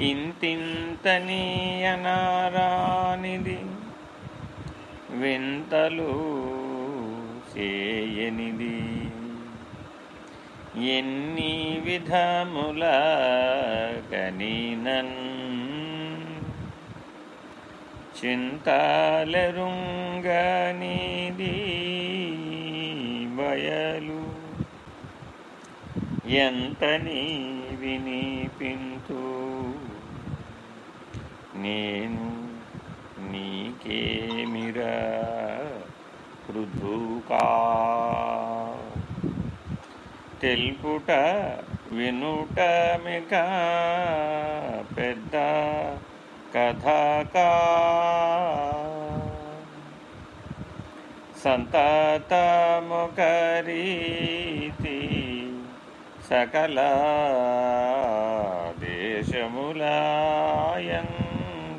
ఇంతింతనీయనారానిది వింతలు చేయనిది. ఎన్ని విధముల కనీనన్ చింతాలరుంగనిది బయలు. ఎంతని విని నేను నీకేమిరా పృథుకా తెలుపుట వినుటమిక పెద్ద కథకా. సంతతముకరీతి సకల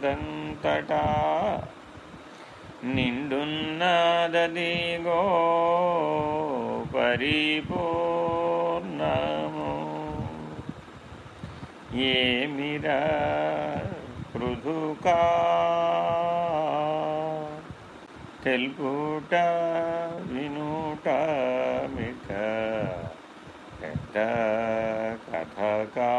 అదంతటా నిండున్నదదిగో పరిపూర్ణము. ఏమిర పృథుకా? తెలుపుట వినుట మిక పెద్ద కథకా?